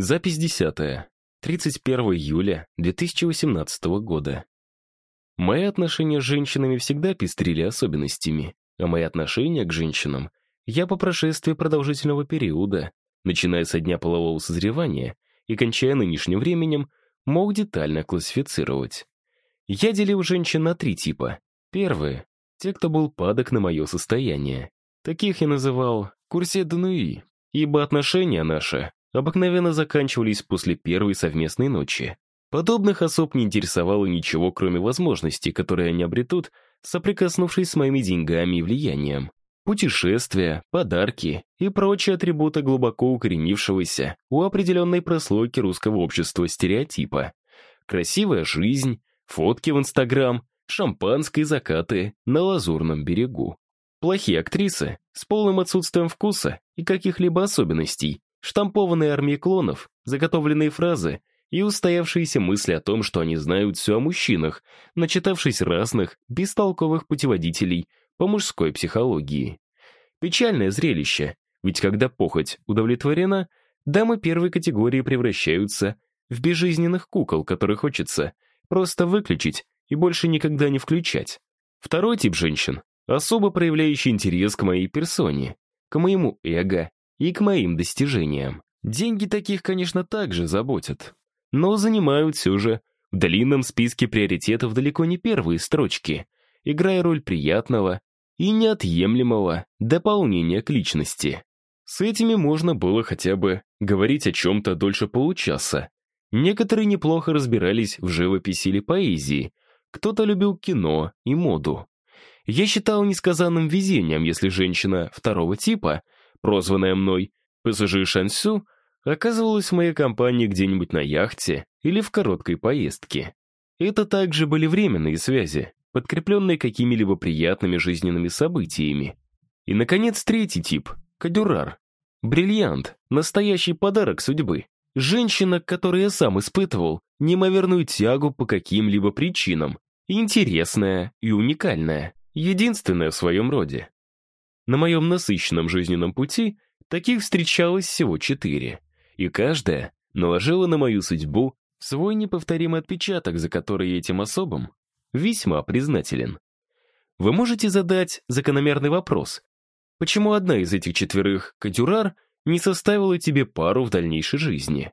Запись 10. 31 июля 2018 года. Мои отношения с женщинами всегда пестрили особенностями, а мои отношения к женщинам я по прошествии продолжительного периода, начиная со дня полового созревания и кончая нынешним временем, мог детально классифицировать. Я делил женщин на три типа. Первые — те, кто был падок на мое состояние. Таких я называл «курсе Дануи», ибо отношения наши обыкновенно заканчивались после первой совместной ночи. Подобных особ не интересовало ничего, кроме возможностей, которые они обретут, соприкоснувшись с моими деньгами и влиянием. Путешествия, подарки и прочие атрибуты глубоко укоренившегося у определенной прослойки русского общества стереотипа. Красивая жизнь, фотки в Инстаграм, шампанское закаты на лазурном берегу. Плохие актрисы с полным отсутствием вкуса и каких-либо особенностей, штампованные армии клонов, заготовленные фразы и устоявшиеся мысли о том, что они знают все о мужчинах, начитавшись разных, бестолковых путеводителей по мужской психологии. Печальное зрелище, ведь когда похоть удовлетворена, дамы первой категории превращаются в безжизненных кукол, которые хочется просто выключить и больше никогда не включать. Второй тип женщин, особо проявляющий интерес к моей персоне, к моему эго и к моим достижениям. Деньги таких, конечно, также заботят, но занимают все же в длинном списке приоритетов далеко не первые строчки, играя роль приятного и неотъемлемого дополнения к личности. С этими можно было хотя бы говорить о чем-то дольше получаса. Некоторые неплохо разбирались в живописи или поэзии, кто-то любил кино и моду. Я считал несказанным везением, если женщина второго типа — прозванная мной ПСЖ Шансю, оказывалась в моей компании где-нибудь на яхте или в короткой поездке. Это также были временные связи, подкрепленные какими-либо приятными жизненными событиями. И, наконец, третий тип — кадюрар. Бриллиант, настоящий подарок судьбы. Женщина, которой я сам испытывал неимоверную тягу по каким-либо причинам, интересная и уникальная, единственная в своем роде. На моем насыщенном жизненном пути таких встречалось всего четыре, и каждая наложила на мою судьбу свой неповторимый отпечаток, за который этим особым весьма признателен. Вы можете задать закономерный вопрос. Почему одна из этих четверых, Кадюрар, не составила тебе пару в дальнейшей жизни?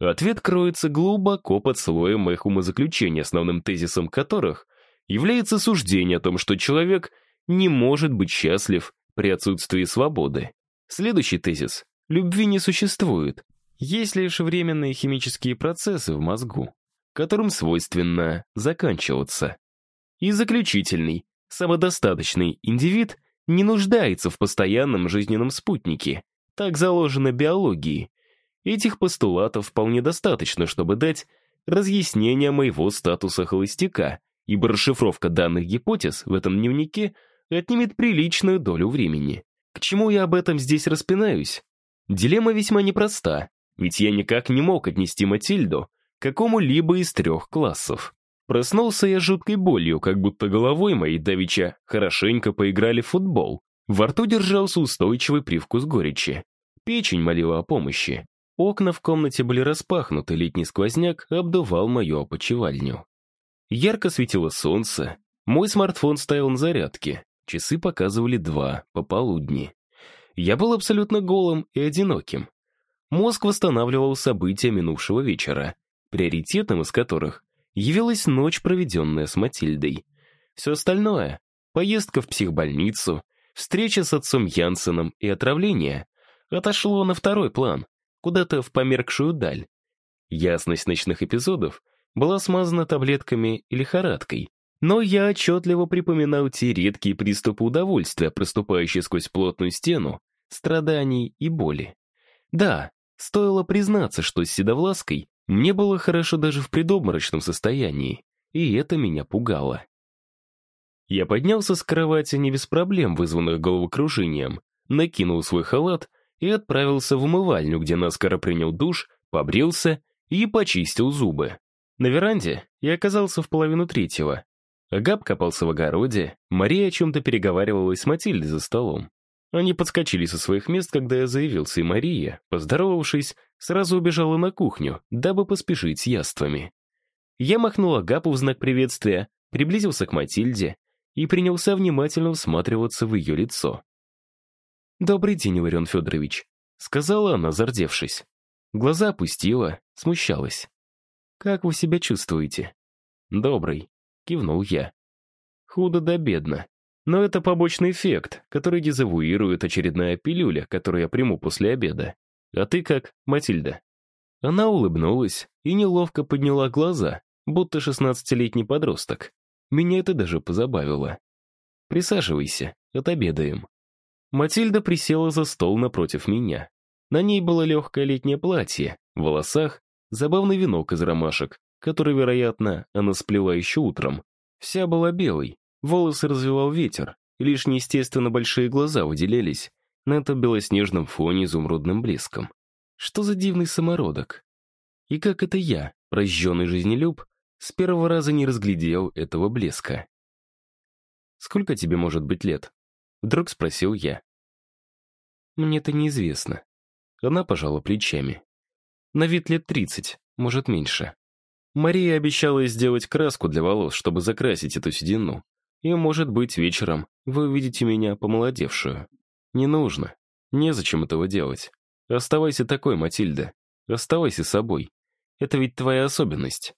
Ответ кроется глубоко под слоем моих умозаключений, основным тезисом которых является суждение о том, что человек не может быть счастлив при отсутствии свободы. Следующий тезис. Любви не существует. Есть лишь временные химические процессы в мозгу, которым свойственно заканчиваться. И заключительный. Самодостаточный индивид не нуждается в постоянном жизненном спутнике. Так заложено биологией. Этих постулатов вполне достаточно, чтобы дать разъяснение моего статуса холостяка, ибо расшифровка данных гипотез в этом дневнике – отнимет приличную долю времени. К чему я об этом здесь распинаюсь? Дилемма весьма непроста, ведь я никак не мог отнести Матильду к какому-либо из трех классов. Проснулся я жуткой болью, как будто головой моей давеча хорошенько поиграли в футбол. Во рту держался устойчивый привкус горечи. Печень молила о помощи. Окна в комнате были распахнуты, летний сквозняк обдувал мою опочивальню. Ярко светило солнце, мой смартфон стоял на зарядке, Часы показывали два, пополудни. Я был абсолютно голым и одиноким. Мозг восстанавливал события минувшего вечера, приоритетом из которых явилась ночь, проведенная с Матильдой. Все остальное — поездка в психбольницу, встреча с отцом Янсеном и отравление — отошло на второй план, куда-то в померкшую даль. Ясность ночных эпизодов была смазана таблетками и лихорадкой, но я отчетливо припоминал те редкие приступы удовольствия, проступающие сквозь плотную стену, страданий и боли. Да, стоило признаться, что с Седовлаской мне было хорошо даже в предобморочном состоянии, и это меня пугало. Я поднялся с кровати не без проблем, вызванных головокружением, накинул свой халат и отправился в умывальню, где наскоро принял душ, побрился и почистил зубы. На веранде я оказался в половину третьего, Габ копался в огороде, Мария о чем-то переговаривалась с Матильдой за столом. Они подскочили со своих мест, когда я заявился, и Мария, поздоровавшись, сразу убежала на кухню, дабы поспешить с яствами. Я махнул Агапу в знак приветствия, приблизился к Матильде и принялся внимательно всматриваться в ее лицо. «Добрый день, Иларион Федорович», — сказала она, зардевшись. Глаза опустила, смущалась. «Как вы себя чувствуете?» «Добрый», — кивнул я. «Худо да бедно. Но это побочный эффект, который дезавуирует очередная пилюля, которую я приму после обеда. А ты как, Матильда?» Она улыбнулась и неловко подняла глаза, будто шестнадцатилетний подросток. Меня это даже позабавило. «Присаживайся, отобедаем». Матильда присела за стол напротив меня. На ней было легкое летнее платье, в волосах забавный венок из ромашек, который, вероятно, она сплела еще утром. Вся была белой, волосы развивал ветер, и лишь неестественно большие глаза выделялись на этом белоснежном фоне изумрудным блеском. Что за дивный самородок? И как это я, прожженный жизнелюб, с первого раза не разглядел этого блеска? «Сколько тебе может быть лет?» Вдруг спросил я. «Мне это неизвестно». Она пожала плечами. «На вид лет тридцать, может, меньше». Мария обещала сделать краску для волос, чтобы закрасить эту седину. И, может быть, вечером вы увидите меня помолодевшую. Не нужно. Незачем этого делать. Оставайся такой, Матильда. Оставайся собой. Это ведь твоя особенность.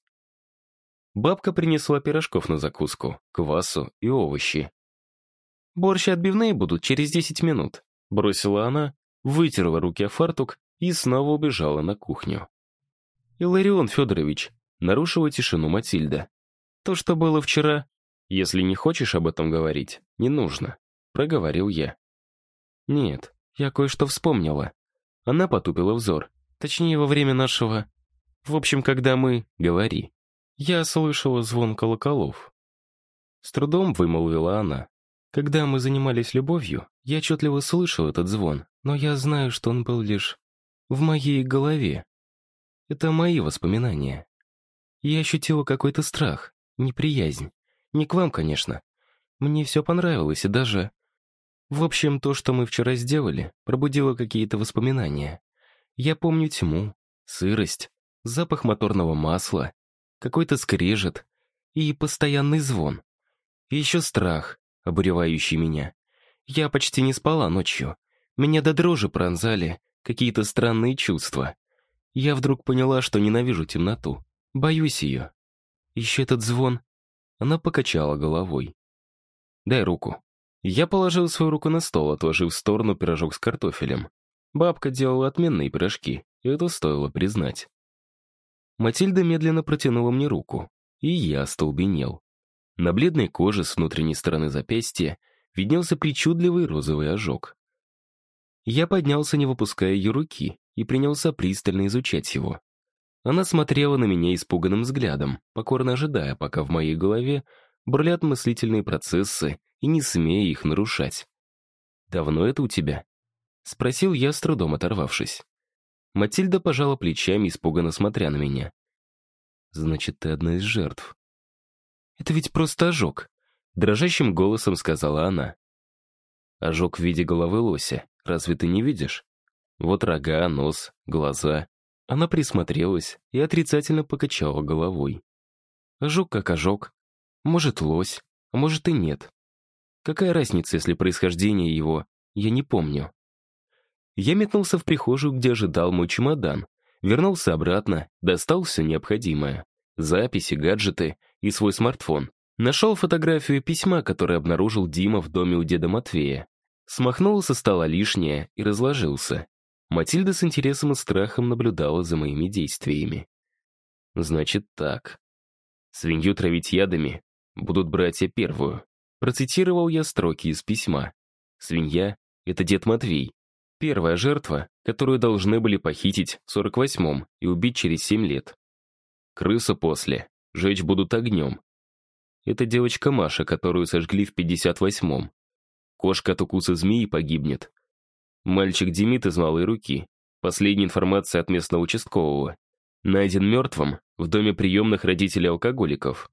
Бабка принесла пирожков на закуску, квасу и овощи. «Борщ и отбивные будут через десять минут», — бросила она, вытерла руки о фартук и снова убежала на кухню. «Иларион Федорович», — нарушила тишину Матильда. «То, что было вчера, если не хочешь об этом говорить, не нужно», — проговорил я. «Нет, я кое-что вспомнила». Она потупила взор. Точнее, во время нашего... В общем, когда мы... Говори. Я слышала звон колоколов. С трудом вымолвила она. Когда мы занимались любовью, я отчетливо слышал этот звон, но я знаю, что он был лишь в моей голове. Это мои воспоминания. Я ощутила какой-то страх, неприязнь. Не к вам, конечно. Мне все понравилось, и даже... В общем, то, что мы вчера сделали, пробудило какие-то воспоминания. Я помню тьму, сырость, запах моторного масла, какой-то скрежет и постоянный звон. И еще страх, обуревающий меня. Я почти не спала ночью. Меня до дрожи пронзали какие-то странные чувства. Я вдруг поняла, что ненавижу темноту. Боюсь ее. Еще этот звон. Она покачала головой. «Дай руку». Я положил свою руку на стол, отложив в сторону пирожок с картофелем. Бабка делала отменные пирожки, и это стоило признать. Матильда медленно протянула мне руку, и я остолбенел. На бледной коже с внутренней стороны запястья виднелся причудливый розовый ожог. Я поднялся, не выпуская ее руки, и принялся пристально изучать его. Она смотрела на меня испуганным взглядом, покорно ожидая, пока в моей голове бурлят мыслительные процессы и не смея их нарушать. «Давно это у тебя?» — спросил я, с трудом оторвавшись. Матильда пожала плечами, испуганно смотря на меня. «Значит, ты одна из жертв», это ведь просто ожог», — дрожащим голосом сказала она. «Ожог в виде головы лося. Разве ты не видишь? Вот рога, нос, глаза». Она присмотрелась и отрицательно покачала головой. Ожог как ожог. Может, лось, а может и нет. Какая разница, если происхождение его я не помню? Я метнулся в прихожую, где ожидал мой чемодан, вернулся обратно, достал все необходимое. Записи, гаджеты и свой смартфон. Нашел фотографию письма, которое обнаружил Дима в доме у деда Матвея. Смахнул со стола лишнее и разложился. Матильда с интересом и страхом наблюдала за моими действиями. «Значит так. Свинью травить ядами будут братья первую». Процитировал я строки из письма. «Свинья — это дед Матвей. Первая жертва, которую должны были похитить в 48-м и убить через 7 лет. Крыса после. Жечь будут огнем. Это девочка Маша, которую сожгли в 58-м. Кошка от укуса змеи погибнет. Мальчик Демид из малой руки. Последняя информация от местного участкового. Найден мертвым в доме приемных родителей алкоголиков.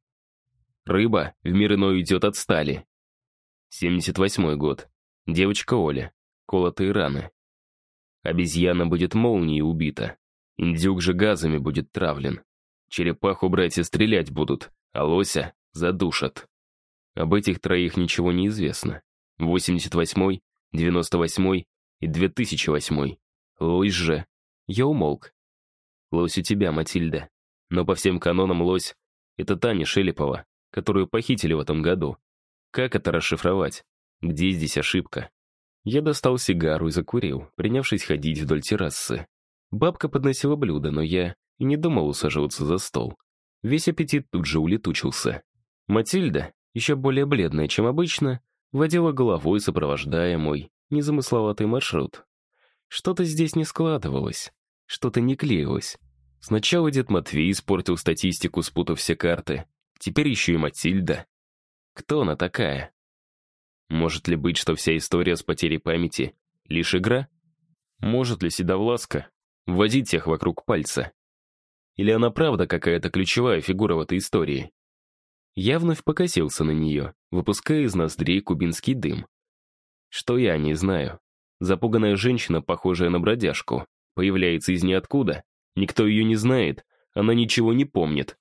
Рыба в мир иной идет от стали. 78 год. Девочка Оля. колотые раны. Обезьяна будет молнией убита. Индюк же газами будет травлен. Черепаху братья стрелять будут, а лося задушат. Об этих троих ничего не известно. 88-й, 98-й и 2008-й. Лось же. Я умолк. Лось у тебя, Матильда. Но по всем канонам лось — это Таня Шелепова, которую похитили в этом году. Как это расшифровать? Где здесь ошибка? Я достал сигару и закурил, принявшись ходить вдоль террасы. Бабка подносила блюдо, но я и не думал усаживаться за стол. Весь аппетит тут же улетучился. Матильда, еще более бледная, чем обычно, водила головой, сопровождая мой незамысловатый маршрут. Что-то здесь не складывалось, что-то не клеилось. Сначала дед Матвей испортил статистику, спутав все карты. Теперь еще и Матильда. Кто она такая? Может ли быть, что вся история с потерей памяти — лишь игра? Может ли Седовласка вводить всех вокруг пальца? Или она правда какая-то ключевая фигура в этой истории? Я вновь покосился на нее, выпуская из ноздрей кубинский дым. Что я не знаю? Запуганная женщина, похожая на бродяжку, появляется из ниоткуда. Никто ее не знает, она ничего не помнит.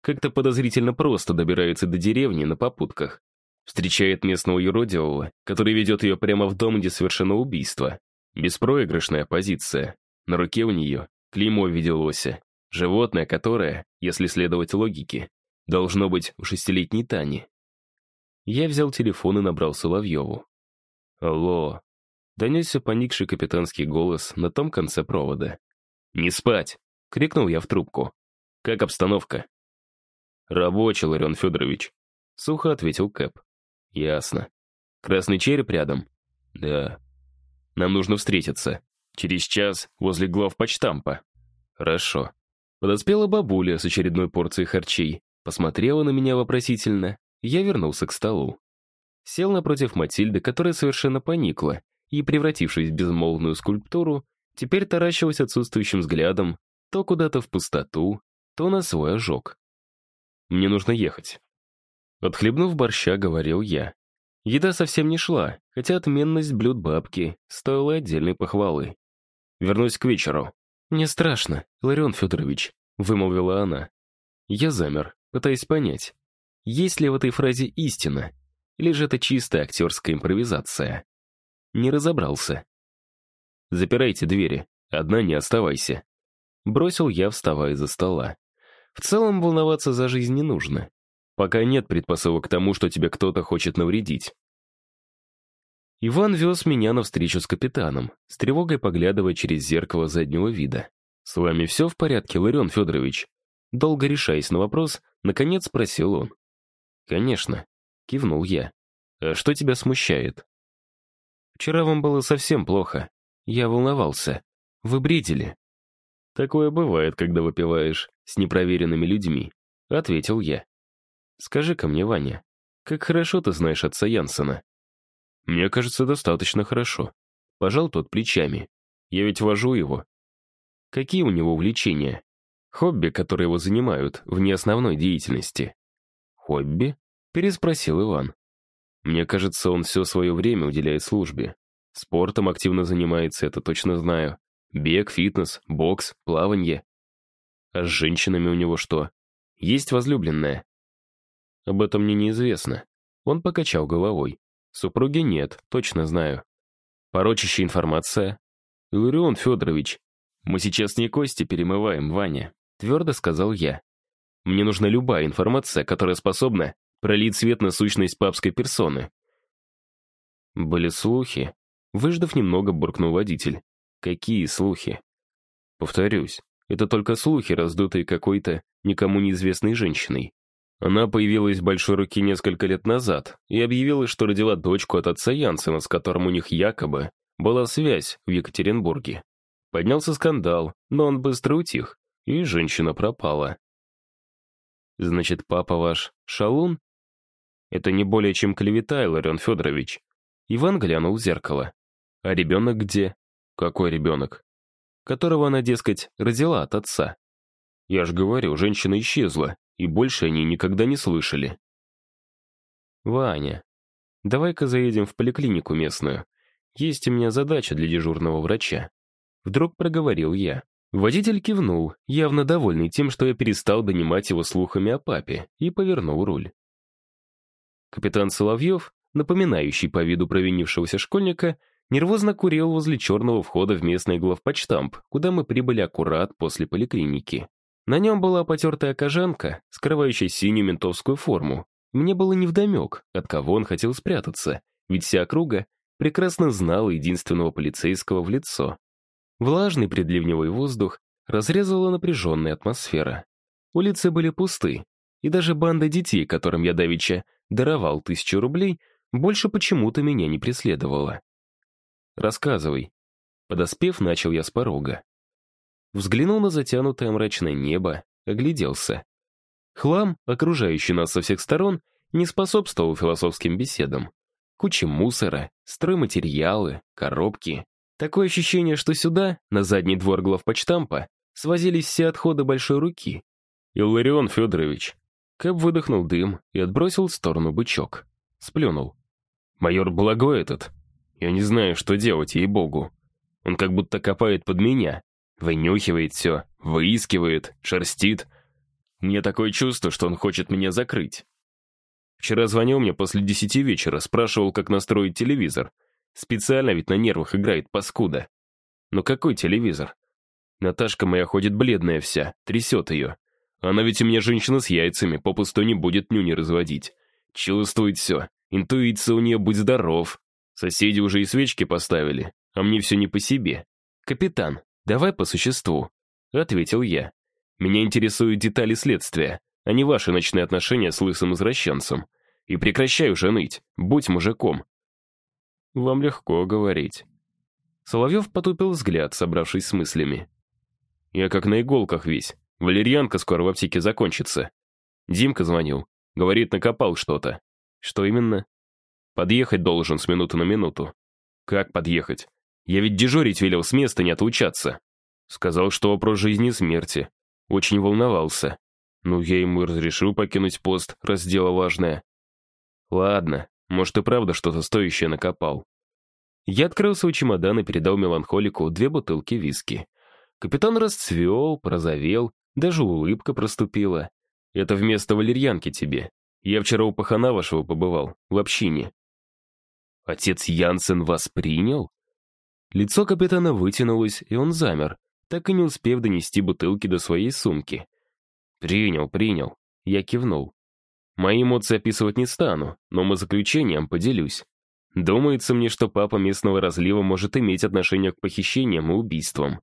Как-то подозрительно просто добирается до деревни на попутках. Встречает местного юродивого, который ведет ее прямо в дом, где совершено убийство. Беспроигрышная позиция. На руке у нее клеймо в виде лося. Животное, которое, если следовать логике, должно быть у шестилетней Тани. Я взял телефон и набрал Соловьеву. «Алло», — донесся поникший капитанский голос на том конце провода. «Не спать!» — крикнул я в трубку. «Как обстановка?» «Рабочий, Ларион Федорович», — сухо ответил Кэп. «Ясно. Красный череп рядом?» «Да». «Нам нужно встретиться. Через час возле глав почтампа». «Хорошо». Подоспела бабуля с очередной порцией харчей, посмотрела на меня вопросительно, я вернулся к столу. Сел напротив Матильды, которая совершенно поникла, и, превратившись в безмолвную скульптуру, теперь таращилась отсутствующим взглядом то куда-то в пустоту, то на свой ожог. «Мне нужно ехать». Отхлебнув борща, говорил я. Еда совсем не шла, хотя отменность блюд бабки стоила отдельной похвалы. Вернусь к вечеру. «Мне страшно, Ларион Федорович», — вымолвила она. Я замер, пытаясь понять, есть ли в этой фразе истина, или же это чистая актерская импровизация. Не разобрался. «Запирайте двери, одна не оставайся», — бросил я, вставая из-за стола. В целом волноваться за жизнь не нужно, пока нет предпосылок к тому, что тебе кто-то хочет навредить. Иван вез меня навстречу с капитаном, с тревогой поглядывая через зеркало заднего вида. «С вами все в порядке, Ларион Федорович?» Долго решаясь на вопрос, наконец спросил он. «Конечно», — кивнул я. «А что тебя смущает?» «Вчера вам было совсем плохо. Я волновался. Вы бредили». «Такое бывает, когда выпиваешь с непроверенными людьми», — ответил я. «Скажи-ка мне, Ваня, как хорошо ты знаешь отца Янсена?» «Мне кажется, достаточно хорошо». Пожал тот плечами. «Я ведь вожу его». «Какие у него увлечения?» «Хобби, которые его занимают, вне основной деятельности». «Хобби?» — переспросил Иван. «Мне кажется, он все свое время уделяет службе. Спортом активно занимается, это точно знаю. Бег, фитнес, бокс, плавание. А с женщинами у него что? Есть возлюбленная?» «Об этом мне неизвестно». Он покачал головой. Супруги нет, точно знаю. Порочащая информация. Иларион Федорович, мы сейчас не кости перемываем, Ваня, твердо сказал я. Мне нужна любая информация, которая способна пролить свет на сущность папской персоны. Были слухи. Выждав немного, буркнул водитель. Какие слухи? Повторюсь, это только слухи, раздутые какой-то никому неизвестной женщиной. Она появилась в Большой Руке несколько лет назад и объявила, что родила дочку от отца Янсена, с которым у них якобы была связь в Екатеринбурге. Поднялся скандал, но он быстро утих, и женщина пропала. «Значит, папа ваш шалун?» «Это не более чем клевета, Иларион Федорович». Иван глянул в зеркало. «А ребенок где?» «Какой ребенок?» «Которого она, дескать, родила от отца». «Я ж говорю, женщина исчезла, и больше они никогда не слышали. «Ваня, давай-ка заедем в поликлинику местную. есть у меня задача для дежурного врача. Вдруг проговорил я. Водитель кивнул, явно довольный тем, что я перестал донимать его слухами о папе, и повернул руль. Капитан Соловьев, напоминающий по виду провинившегося школьника, нервозно курил возле черного входа в местный главпочтамп, куда мы прибыли аккурат после поликлиники. На нем была потертая кожанка, скрывающая синюю ментовскую форму. Мне было невдомек, от кого он хотел спрятаться, ведь вся округа прекрасно знала единственного полицейского в лицо. Влажный предливневый воздух разрезала напряженная атмосфера. Улицы были пусты, и даже банда детей, которым я давеча даровал тысячу рублей, больше почему-то меня не преследовала. «Рассказывай». Подоспев, начал я с порога. Взглянул на затянутое мрачное небо, огляделся. Хлам, окружающий нас со всех сторон, не способствовал философским беседам. Куча мусора, стройматериалы, коробки. Такое ощущение, что сюда, на задний двор главпочтампа, свозились все отходы большой руки. «Илларион Федорович». Кэп выдохнул дым и отбросил в сторону бычок. Сплюнул. «Майор Благой этот, я не знаю, что делать, ей-богу. Он как будто копает под меня. Вынюхивает все, выискивает, шерстит. Мне такое чувство, что он хочет меня закрыть. Вчера звонил мне после десяти вечера, спрашивал, как настроить телевизор. Специально ведь на нервах играет паскуда. Но какой телевизор? Наташка моя ходит бледная вся, трясет ее. Она ведь у меня женщина с яйцами, попусту не будет нюни разводить. Чувствует все, интуиция у нее будь здоров. Соседи уже и свечки поставили, а мне все не по себе. «Капитан, давай по существу», — ответил я. «Меня интересуют детали следствия, а не ваши ночные отношения с лысым извращенцем. И прекращай уже ныть, будь мужиком». «Вам легко говорить». Соловьев потупил взгляд, собравшись с мыслями. «Я как на иголках весь. Валерьянка скоро в аптеке закончится. Димка звонил. Говорит, накопал что-то. Что именно? Подъехать должен с минуты на минуту. Как подъехать? Я ведь дежурить велел с места не отлучаться. Сказал, что вопрос жизни и смерти. Очень волновался. Ну, я ему разрешил покинуть пост, раз дело важное. Ладно, может и правда что-то стоящее накопал. Я открыл свой чемодан и передал меланхолику две бутылки виски. Капитан расцвел, прозовел, даже улыбка проступила. Это вместо валерьянки тебе. Я вчера у пахана вашего побывал, в общине. «Отец Янсен вас принял?» Лицо капитана вытянулось, и он замер, так и не успев донести бутылки до своей сумки. «Принял, принял». Я кивнул. Мои эмоции описывать не стану, но мы заключением поделюсь. Думается мне, что папа местного разлива может иметь отношение к похищениям и убийствам.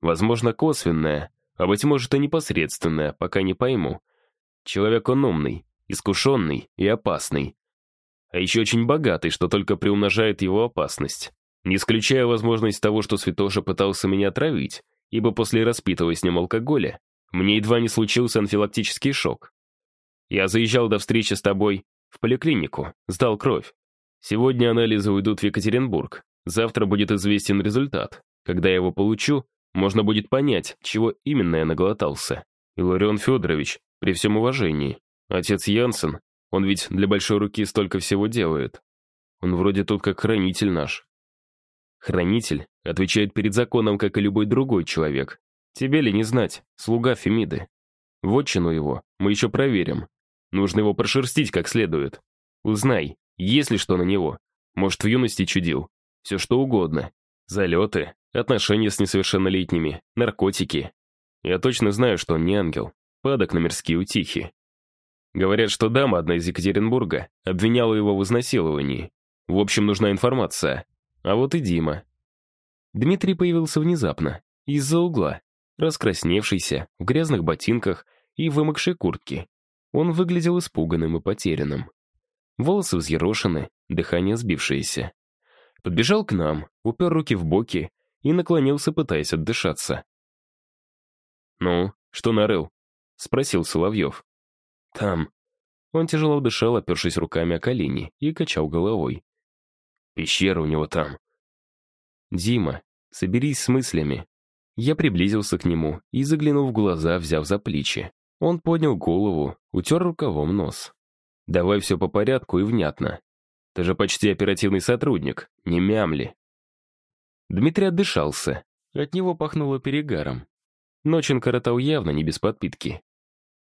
Возможно, косвенное, а быть может и непосредственное, пока не пойму. Человек он умный, искушенный и опасный а еще очень богатый, что только приумножает его опасность. Не исключая возможность того, что Святоша пытался меня отравить, ибо после распитого с ним алкоголя мне едва не случился анфилактический шок. Я заезжал до встречи с тобой в поликлинику, сдал кровь. Сегодня анализы уйдут в Екатеринбург. Завтра будет известен результат. Когда я его получу, можно будет понять, чего именно я наглотался. Иларион Федорович, при всем уважении, отец Янсен он ведь для большой руки столько всего делает. Он вроде тут как хранитель наш. Хранитель отвечает перед законом, как и любой другой человек. Тебе ли не знать, слуга Фемиды. Вотчину его мы еще проверим. Нужно его прошерстить как следует. Узнай, есть ли что на него. Может, в юности чудил. Все что угодно. Залеты, отношения с несовершеннолетними, наркотики. Я точно знаю, что он не ангел. Падок на мирские утихи. Говорят, что дама, одна из Екатеринбурга, обвиняла его в изнасиловании. В общем, нужна информация. А вот и Дима. Дмитрий появился внезапно, из-за угла, раскрасневшийся, в грязных ботинках и вымокшей куртке. Он выглядел испуганным и потерянным. Волосы взъерошены, дыхание сбившееся. Подбежал к нам, упер руки в боки и наклонился, пытаясь отдышаться. «Ну, что нарыл?» — спросил Соловьев. Там. Он тяжело дышал, опершись руками о колени, и качал головой. Пещера у него там. Дима, соберись с мыслями. Я приблизился к нему и заглянул в глаза, взяв за плечи. Он поднял голову, утер рукавом нос. «Давай все по порядку и внятно. Ты же почти оперативный сотрудник, не мямли. Дмитрий отдышался. От него пахнуло перегаром. Ночь он коротал явно не без подпитки.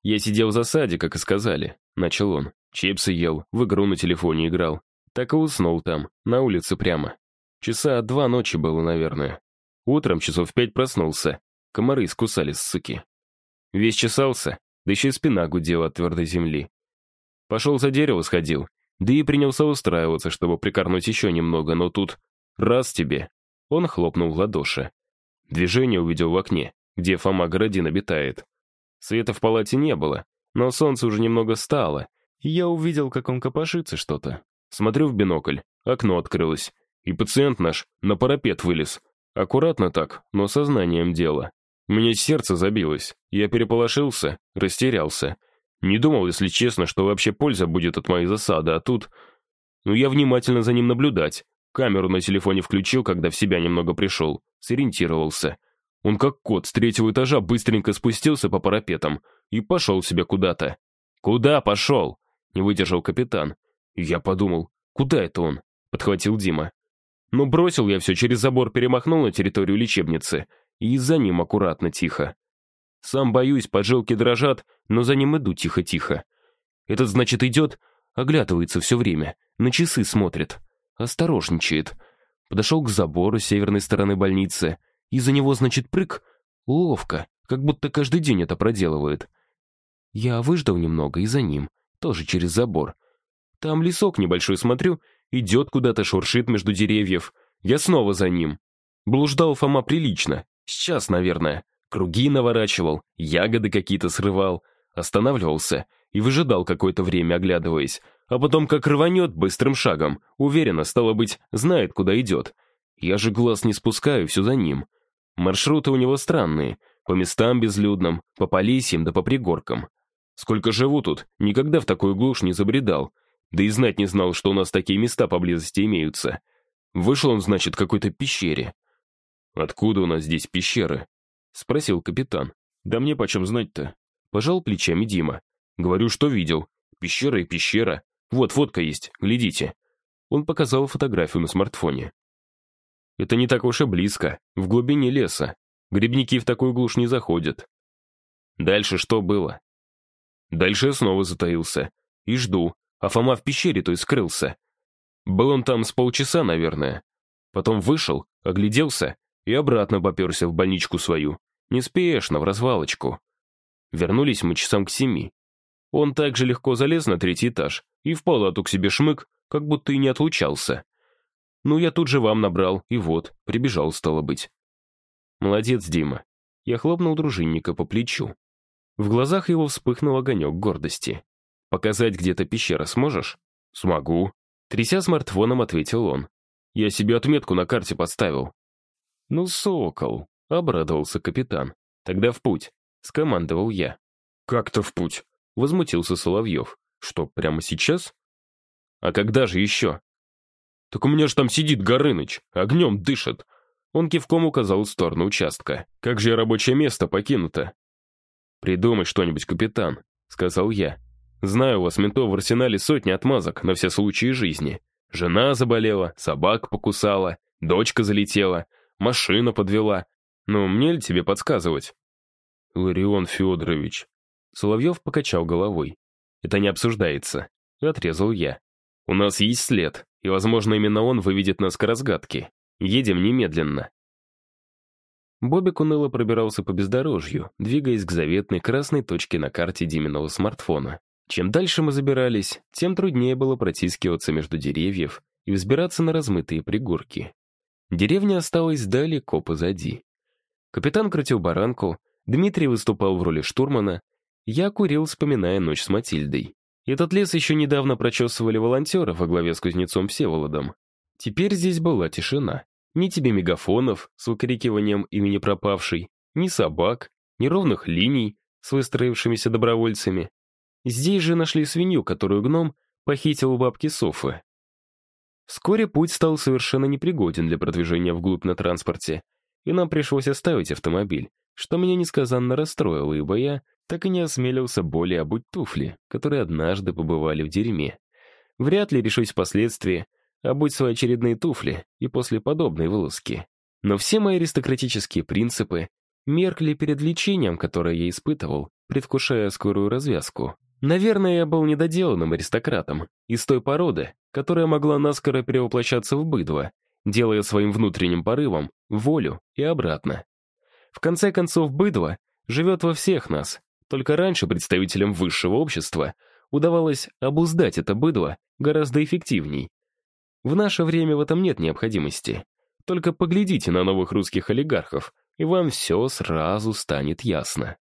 «Я сидел в засаде, как и сказали», — начал он. Чипсы ел, в игру на телефоне играл. Так и уснул там, на улице прямо. Часа два ночи было, наверное. Утром часов пять проснулся. Комары искусали, суки. Весь чесался, да еще и спина гудела от твердой земли. Пошел за дерево сходил, да и принялся устраиваться, чтобы прикорнуть еще немного, но тут... Раз тебе. Он хлопнул в ладоши. Движение увидел в окне, где Фома Городин обитает. Света в палате не было, но солнце уже немного стало, и я увидел, как он копошится что-то. Смотрю в бинокль, окно открылось, и пациент наш на парапет вылез. Аккуратно так, но сознанием дела. У меня сердце забилось, я переполошился, растерялся. Не думал, если честно, что вообще польза будет от моей засады, а тут... Ну, я внимательно за ним наблюдать. Камеру на телефоне включил, когда в себя немного пришел. Сориентировался. Он как кот с третьего этажа быстренько спустился по парапетам и пошел себе куда-то. «Куда пошел?» — не выдержал капитан. Я подумал, куда это он? Подхватил Дима. Но бросил я все, через забор перемахнул на территорию лечебницы и за ним аккуратно, тихо. Сам боюсь, поджилки дрожат, но за ним иду тихо-тихо. Этот, значит, идет, оглядывается все время, на часы смотрит, осторожничает. Подошел к забору северной стороны больницы, и за него, значит, прыг, ловко, как будто каждый день это проделывает. Я выждал немного и за ним, тоже через забор. Там лесок небольшой, смотрю, идет куда-то, шуршит между деревьев. Я снова за ним. Блуждал Фома прилично, сейчас, наверное. Круги наворачивал, ягоды какие-то срывал, останавливался и выжидал какое-то время, оглядываясь, а потом как рванет быстрым шагом, уверенно, стало быть, знает, куда идет. Я же глаз не спускаю, все за ним. Маршруты у него странные, по местам безлюдным, по полесьям да по пригоркам. Сколько живу тут, никогда в такую глушь не забредал, да и знать не знал, что у нас такие места поблизости имеются. Вышел он, значит, какой-то пещере. «Откуда у нас здесь пещеры?» — спросил капитан. «Да мне почем знать-то?» Пожал плечами Дима. «Говорю, что видел. Пещера и пещера. Вот фотка есть, глядите». Он показал фотографию на смартфоне. «Это не так уж и близко, в глубине леса. Грибники в такую глушь не заходят». Дальше что было? Дальше я снова затаился. И жду, а Фома в пещере, то есть скрылся. Был он там с полчаса, наверное. Потом вышел, огляделся и обратно поперся в больничку свою. Неспешно, в развалочку. Вернулись мы часам к семи. Он также легко залез на третий этаж и в палату к себе шмык, как будто и не отлучался. Ну, я тут же вам набрал, и вот, прибежал, стало быть. Молодец, Дима. Я хлопнул дружинника по плечу. В глазах его вспыхнул огонек гордости. «Показать где-то пещера сможешь?» «Смогу». Тряся смартфоном, ответил он. «Я себе отметку на карте поставил». «Ну, сокол», — обрадовался капитан. «Тогда в путь», — скомандовал я. «Как-то в путь», — возмутился Соловьев. «Что, прямо сейчас?» «А когда же еще?» «Так у меня же там сидит Горыныч, огнем дышит». Он кивком указал в сторону участка. «Как же рабочее место покинуто?» «Придумай что-нибудь, капитан», — сказал я. Знаю, у вас, ментов, в арсенале сотни отмазок на все случаи жизни. Жена заболела, собак покусала, дочка залетела, машина подвела. Ну, мне ли тебе подсказывать? Ларион Федорович. Соловьев покачал головой. Это не обсуждается. Отрезал я. У нас есть след, и, возможно, именно он выведет нас к разгадке. Едем немедленно. Бобик уныло пробирался по бездорожью, двигаясь к заветной красной точке на карте Диминого смартфона. Чем дальше мы забирались, тем труднее было протискиваться между деревьев и взбираться на размытые пригорки. Деревня осталась далеко позади. Капитан крутил баранку, Дмитрий выступал в роли штурмана, я курил, вспоминая ночь с Матильдой. Этот лес еще недавно прочесывали волонтеры во главе с кузнецом Всеволодом. Теперь здесь была тишина. Ни тебе мегафонов с выкрикиванием имени пропавшей, ни собак, ни ровных линий с выстроившимися добровольцами. Здесь же нашли свинью, которую гном похитил у бабки Софы. Вскоре путь стал совершенно непригоден для продвижения вглубь на транспорте, и нам пришлось оставить автомобиль, что меня несказанно расстроило, ибо я так и не осмелился более обуть туфли, которые однажды побывали в дерьме. Вряд ли решусь впоследствии обуть свои очередные туфли и после подобной вылазки. Но все мои аристократические принципы меркли перед лечением, которое я испытывал, предвкушая скорую развязку. Наверное, я был недоделанным аристократом, из той породы, которая могла наскоро перевоплощаться в быдло, делая своим внутренним порывом волю и обратно. В конце концов, быдло живет во всех нас, только раньше представителям высшего общества удавалось обуздать это быдло гораздо эффективней. В наше время в этом нет необходимости. Только поглядите на новых русских олигархов, и вам все сразу станет ясно.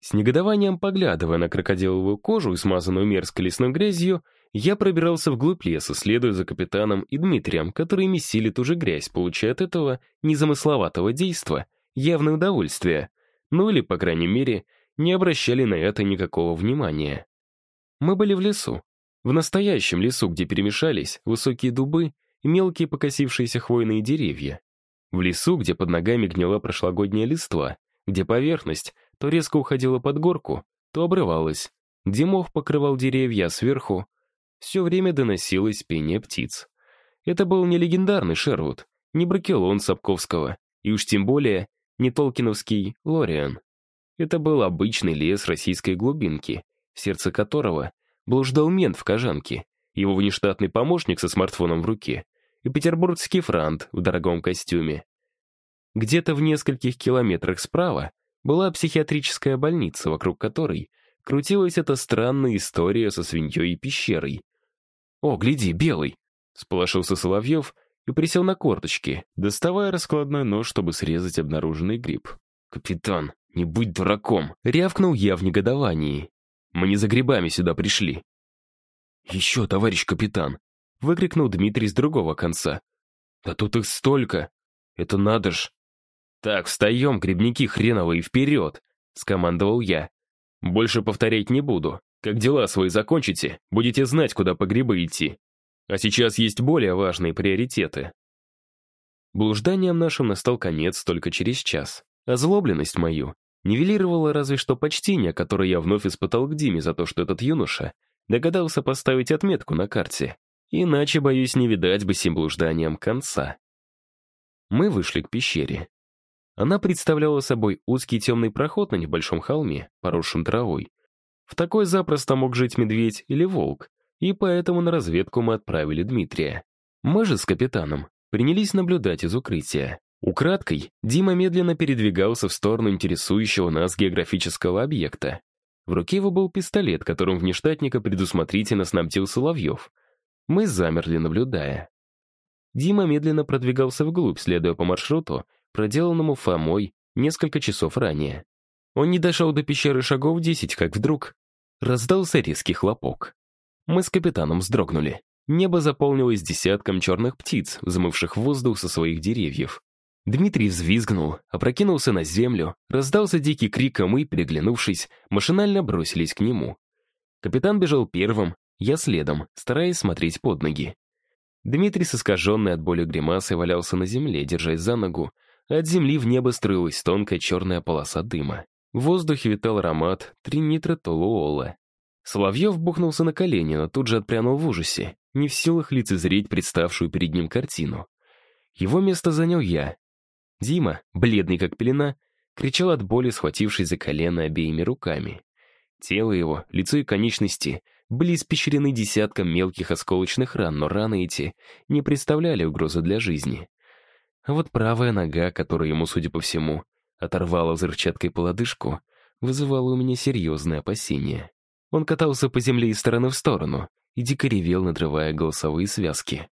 С негодованием поглядывая на крокодиловую кожу, смазанную мерзкой лесной грязью, я пробирался вглубь леса, следуя за капитаном и Дмитрием, которые месили ту же грязь, получая от этого незамысловатого действа явное удовольствие, ну или, по крайней мере, не обращали на это никакого внимания. Мы были в лесу. В настоящем лесу, где перемешались высокие дубы и мелкие покосившиеся хвойные деревья. В лесу, где под ногами гнила прошлогодняя листва, где поверхность то резко уходила под горку, то обрывалась, где мох покрывал деревья, а сверху все время доносилось пение птиц. Это был не легендарный Шервуд, не Бракелон Сапковского, и уж тем более не Толкиновский Лориан. Это был обычный лес российской глубинки, в сердце которого блуждал мент в кожанке, его внештатный помощник со смартфоном в руке и петербургский франт в дорогом костюме. Где-то в нескольких километрах справа была психиатрическая больница, вокруг которой крутилась эта странная история со свиньей и пещерой. «О, гляди, белый!» — сполошился Соловьев и присел на корточки, доставая раскладной нож, чтобы срезать обнаруженный гриб. «Капитан, не будь дураком!» — рявкнул я в негодовании. «Мы не за грибами сюда пришли». «Еще, товарищ капитан!» — выкрикнул Дмитрий с другого конца. «Да тут их столько! Это надо ж!» «Так, встаем, грибники хреновые, вперед!» — скомандовал я. «Больше повторять не буду. Как дела свои закончите, будете знать, куда по грибы идти. А сейчас есть более важные приоритеты». Блужданием нашим настал конец только через час. Озлобленность мою нивелировала разве что почтение, которое я вновь испытал к Диме за то, что этот юноша догадался поставить отметку на карте. Иначе, боюсь, не видать бы сим блужданием конца. Мы вышли к пещере. Она представляла собой узкий темный проход на небольшом холме, поросшем травой. В такой запросто мог жить медведь или волк, и поэтому на разведку мы отправили Дмитрия. Мы же с капитаном принялись наблюдать из укрытия. Украдкой Дима медленно передвигался в сторону интересующего нас географического объекта. В руке его был пистолет, которым внештатника предусмотрительно снабдил Соловьев. Мы замерли, наблюдая. Дима медленно продвигался вглубь, следуя по маршруту, проделанному Фомой несколько часов ранее. Он не дошел до пещеры шагов десять, как вдруг раздался резкий хлопок. Мы с капитаном вздрогнули. Небо заполнилось десятком черных птиц, взмывших в воздух со своих деревьев. Дмитрий взвизгнул, опрокинулся на землю, раздался дикий крик, а мы, переглянувшись, машинально бросились к нему. Капитан бежал первым, я следом, стараясь смотреть под ноги. Дмитрий с от боли гримасой валялся на земле, держась за ногу, от земли в небо струилась тонкая черная полоса дыма. В воздухе витал аромат тринитротолуола. Соловьев бухнулся на колени, но тут же отпрянул в ужасе, не в силах лицезреть представшую перед ним картину. Его место занял я. Дима, бледный как пелена, кричал от боли, схватившись за колено обеими руками. Тело его, лицо и конечности были испещрены десятком мелких осколочных ран, но раны эти не представляли угрозы для жизни. А вот правая нога, которая ему, судя по всему, оторвала взрывчаткой по лодыжку, вызывала у меня серьезные опасения. Он катался по земле из стороны в сторону и дико ревел, надрывая голосовые связки.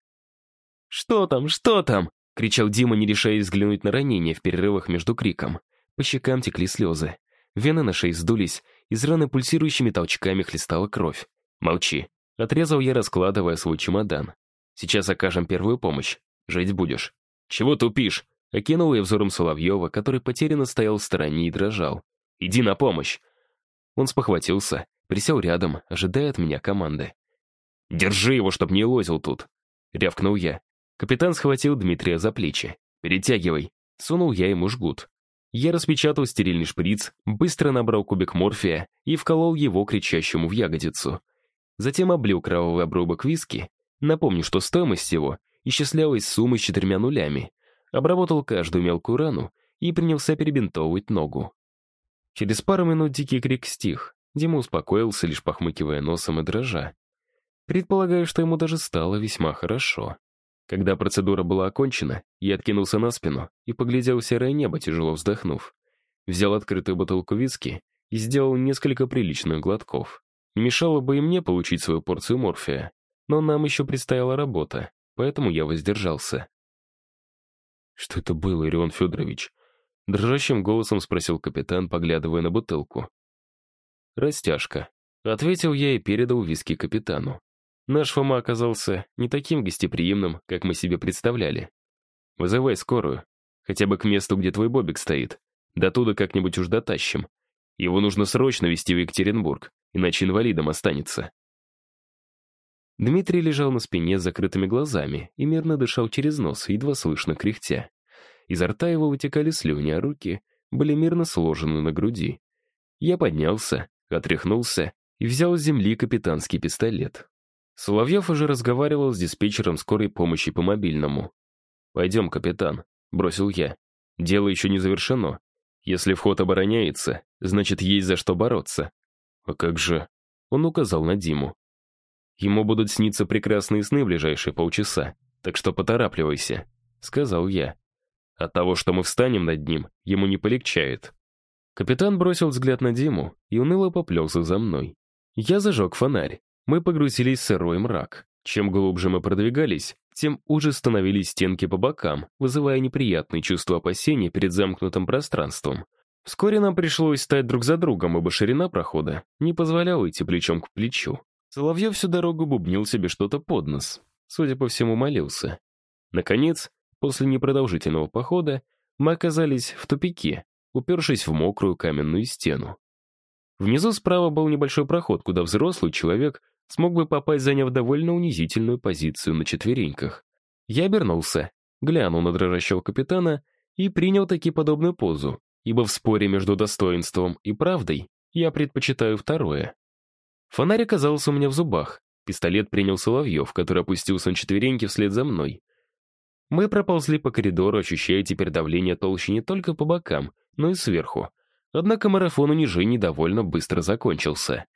«Что там? Что там?» — кричал Дима, не решаясь взглянуть на ранение в перерывах между криком. По щекам текли слезы. Вены на шее сдулись, из раны пульсирующими толчками хлестала кровь. «Молчи», — отрезал я, раскладывая свой чемодан. «Сейчас окажем первую помощь. Жить будешь». «Чего тупишь?» — окинул я взором Соловьева, который потерянно стоял в стороне и дрожал. «Иди на помощь!» Он спохватился, присел рядом, ожидая от меня команды. «Держи его, чтоб не лозил тут!» — рявкнул я. Капитан схватил Дмитрия за плечи. «Перетягивай!» — сунул я ему жгут. Я распечатал стерильный шприц, быстро набрал кубик морфия и вколол его кричащему в ягодицу. Затем облил кровавый обрубок виски. Напомню, что стоимость его исчислялась суммой с четырьмя нулями, обработал каждую мелкую рану и принялся перебинтовывать ногу. Через пару минут дикий крик стих. Дима успокоился, лишь похмыкивая носом и дрожа. Предполагаю, что ему даже стало весьма хорошо. Когда процедура была окончена, я откинулся на спину и поглядел в серое небо, тяжело вздохнув. Взял открытую бутылку виски и сделал несколько приличных глотков. Не мешало бы и мне получить свою порцию морфия, но нам еще предстояла работа, поэтому я воздержался. «Что это было, Ирион Федорович?» Дрожащим голосом спросил капитан, поглядывая на бутылку. «Растяжка», — ответил я и передал виски капитану. Наш Фома оказался не таким гостеприимным, как мы себе представляли. «Вызывай скорую, хотя бы к месту, где твой Бобик стоит. До туда как-нибудь уж дотащим. Его нужно срочно везти в Екатеринбург, иначе инвалидом останется». Дмитрий лежал на спине с закрытыми глазами и мерно дышал через нос, едва слышно кряхтя. Изо рта его вытекали слюни, а руки были мирно сложены на груди. Я поднялся, отряхнулся и взял с земли капитанский пистолет. Соловьев уже разговаривал с диспетчером скорой помощи по мобильному. «Пойдем, капитан», — бросил я. «Дело еще не завершено. Если вход обороняется, значит, есть за что бороться». «А как же?» — он указал на Диму. «Ему будут сниться прекрасные сны в ближайшие полчаса, так что поторапливайся», — сказал я. От того, что мы встанем над ним, ему не полегчает. Капитан бросил взгляд на Диму и уныло поплелся за мной. Я зажег фонарь. Мы погрузились в сырой мрак. Чем глубже мы продвигались, тем уже становились стенки по бокам, вызывая неприятные чувства опасения перед замкнутым пространством. Вскоре нам пришлось стать друг за другом, ибо ширина прохода не позволяла идти плечом к плечу. Соловьев всю дорогу бубнил себе что-то под нос. Судя по всему, молился. Наконец, После непродолжительного похода мы оказались в тупике, упершись в мокрую каменную стену. Внизу справа был небольшой проход, куда взрослый человек смог бы попасть, заняв довольно унизительную позицию на четвереньках. Я обернулся, глянул на дрожащего капитана и принял таки подобную позу, ибо в споре между достоинством и правдой я предпочитаю второе. Фонарь оказался у меня в зубах. Пистолет принял Соловьев, который опустился на четвереньки вслед за мной. Мы проползли по коридору, ощущая теперь давление толще не только по бокам, но и сверху. Однако марафон унижений довольно быстро закончился.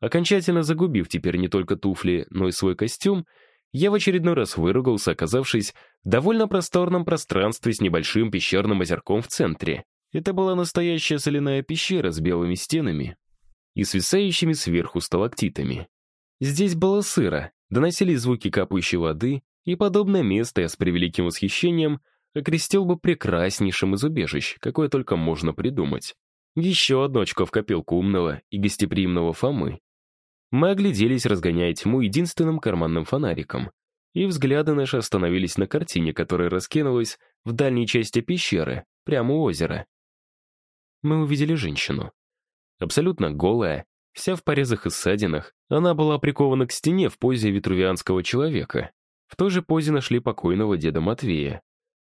Окончательно загубив теперь не только туфли, но и свой костюм, я в очередной раз выругался, оказавшись в довольно просторном пространстве с небольшим пещерным озерком в центре. Это была настоящая соляная пещера с белыми стенами и свисающими сверху сталактитами. Здесь было сыро, доносились звуки капающей воды, и подобное место я с превеликим восхищением окрестил бы прекраснейшим из убежищ, какое только можно придумать. Еще одно очко в копилку умного и гостеприимного Фомы. Мы огляделись, разгоняя тьму единственным карманным фонариком, и взгляды наши остановились на картине, которая раскинулась в дальней части пещеры, прямо у озера. Мы увидели женщину. Абсолютно голая, вся в порезах и ссадинах, она была прикована к стене в позе витрувианского человека. В той же позе нашли покойного деда Матвея.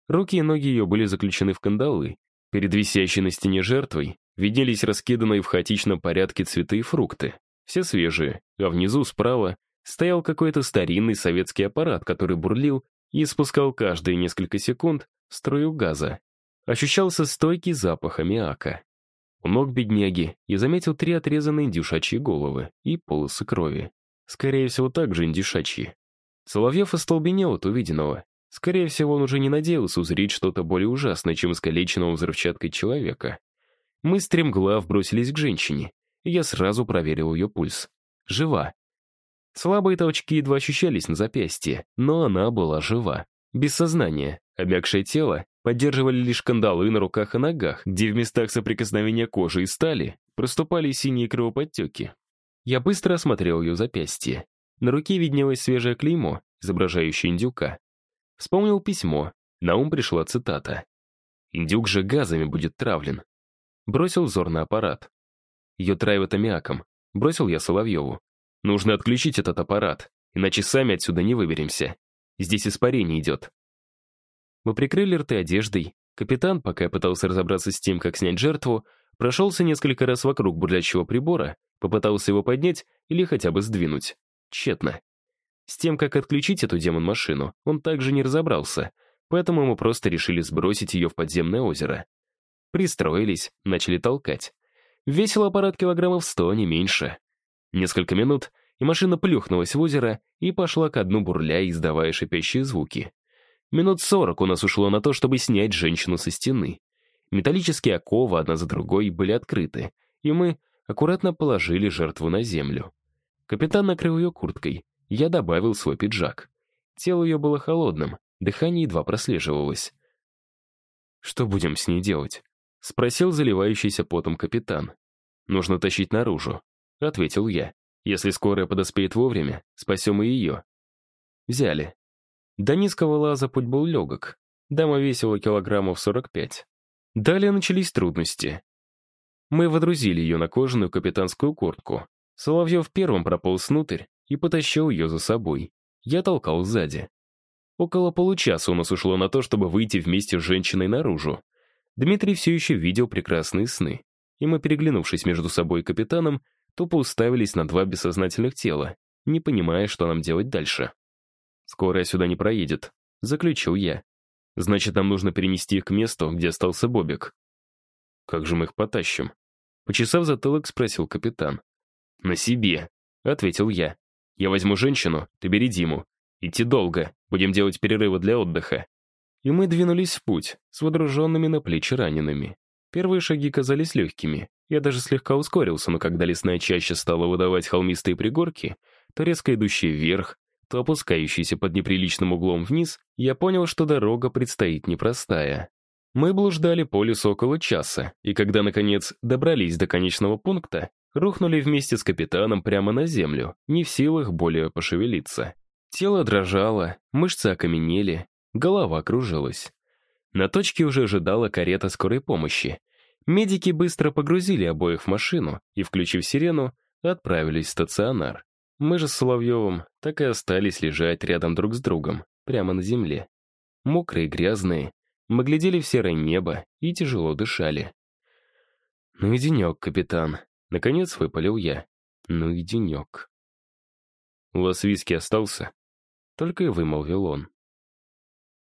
Руки и ноги ее были заключены в кандалы. Перед висящей на стене жертвой виднелись раскиданные в хаотичном порядке цветы и фрукты. Все свежие, а внизу, справа, стоял какой-то старинный советский аппарат, который бурлил и испускал каждые несколько секунд струю газа. Ощущался стойкий запах аммиака. У ног бедняги я заметил три отрезанные индюшачьи головы и полосы крови. Скорее всего, также индюшачьи. Соловьев остолбенел от увиденного. Скорее всего, он уже не надеялся узреть что-то более ужасное, чем искалеченного взрывчаткой человека. Мы стремглав бросились к женщине, я сразу проверил ее пульс. Жива. Слабые толчки едва ощущались на запястье, но она была жива. Без сознания, обмякшее тело поддерживали лишь кандалы на руках и ногах, где в местах соприкосновения кожи и стали проступали синие кровоподтеки. Я быстро осмотрел ее запястье. На руке виднелось свежее клеймо, изображающее индюка. Вспомнил письмо, на ум пришла цитата. «Индюк же газами будет травлен». Бросил взор на аппарат. Ее травят аммиаком. Бросил я Соловьеву. «Нужно отключить этот аппарат, иначе сами отсюда не выберемся. Здесь испарение идет». Мы прикрыли рты одеждой. Капитан, пока я пытался разобраться с тем, как снять жертву, прошелся несколько раз вокруг бурлящего прибора, попытался его поднять или хотя бы сдвинуть. Тщетно. С тем, как отключить эту демон-машину, он также не разобрался, поэтому мы просто решили сбросить ее в подземное озеро. Пристроились, начали толкать. Весил аппарат килограммов сто, не меньше. Несколько минут, и машина плюхнулась в озеро и пошла ко дну бурля, издавая шипящие звуки. Минут сорок у нас ушло на то, чтобы снять женщину со стены. Металлические оковы одна за другой были открыты, и мы аккуратно положили жертву на землю. Капитан накрыл ее курткой, я добавил свой пиджак. Тело ее было холодным, дыхание едва прослеживалось. «Что будем с ней делать?» — спросил заливающийся потом капитан. «Нужно тащить наружу», — ответил я. «Если скорая подоспеет вовремя, спасем и ее». Взяли. До низкого лаза путь был легок. Дама весила килограммов 45. Далее начались трудности. Мы водрузили ее на кожаную капитанскую куртку. Соловьев первым прополз внутрь и потащил ее за собой. Я толкал сзади. Около получаса у нас ушло на то, чтобы выйти вместе с женщиной наружу. Дмитрий все еще видел прекрасные сны. И мы, переглянувшись между собой и капитаном, тупо уставились на два бессознательных тела, не понимая, что нам делать дальше. «Скорая сюда не проедет», — заключил я. «Значит, нам нужно перенести их к месту, где остался Бобик». «Как же мы их потащим?» Почесав затылок, спросил капитан. «На себе», — ответил я. «Я возьму женщину, ты бери Диму. Идти долго, будем делать перерывы для отдыха». И мы двинулись в путь, с водруженными на плечи ранеными. Первые шаги казались легкими. Я даже слегка ускорился, но когда лесная чаще стала выдавать холмистые пригорки, то резко идущие вверх, то опускающиеся под неприличным углом вниз, я понял, что дорога предстоит непростая. Мы блуждали по лесу около часа, и когда, наконец, добрались до конечного пункта, рухнули вместе с капитаном прямо на землю, не в силах более пошевелиться. Тело дрожало, мышцы окаменели, голова кружилась. На точке уже ожидала карета скорой помощи. Медики быстро погрузили обоих в машину и, включив сирену, отправились в стационар. Мы же с Соловьевым так и остались лежать рядом друг с другом, прямо на земле. Мокрые, грязные, мы глядели в серое небо и тяжело дышали. «Ну и денек, капитан», Наконец выпалил я. Ну и денек. «У вас виски остался?» Только и вымолвил он.